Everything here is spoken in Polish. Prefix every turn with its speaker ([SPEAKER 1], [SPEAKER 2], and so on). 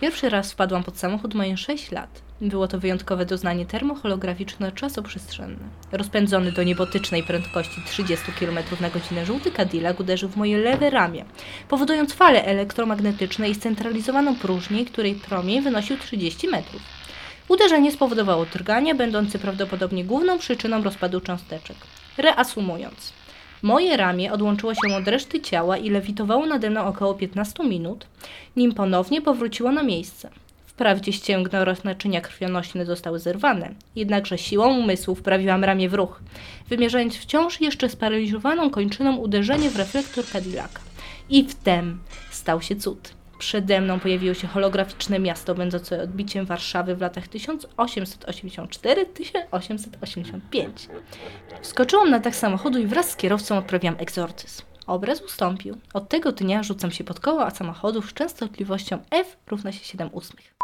[SPEAKER 1] Pierwszy raz wpadłam pod samochód mając 6 lat. Było to wyjątkowe doznanie termoholograficzne czasoprzestrzenne. Rozpędzony do niebotycznej prędkości 30 km na godzinę żółty Cadillac uderzył w moje lewe ramię, powodując fale elektromagnetyczne i scentralizowaną próżnię, której promień wynosił 30 metrów. Uderzenie spowodowało drganie, będące prawdopodobnie główną przyczyną rozpadu cząsteczek. Reasumując, moje ramię odłączyło się od reszty ciała i lewitowało nade mną około 15 minut, nim ponownie powróciło na miejsce. Wprawdzie ścięgno oraz naczynia krwionośne zostały zerwane, jednakże siłą umysłu wprawiłam ramię w ruch, wymierzając wciąż jeszcze sparaliżowaną kończyną uderzenie w reflektor Cadillaca. I wtem stał się cud. Przede mną pojawiło się holograficzne miasto, będące odbiciem Warszawy w latach 1884-1885. Skoczyłam na tak samochodu i wraz z kierowcą odprawiłam egzorcyzm. Obraz ustąpił. Od tego dnia rzucam się pod koła samochodów z częstotliwością F równa się 7 ósmych.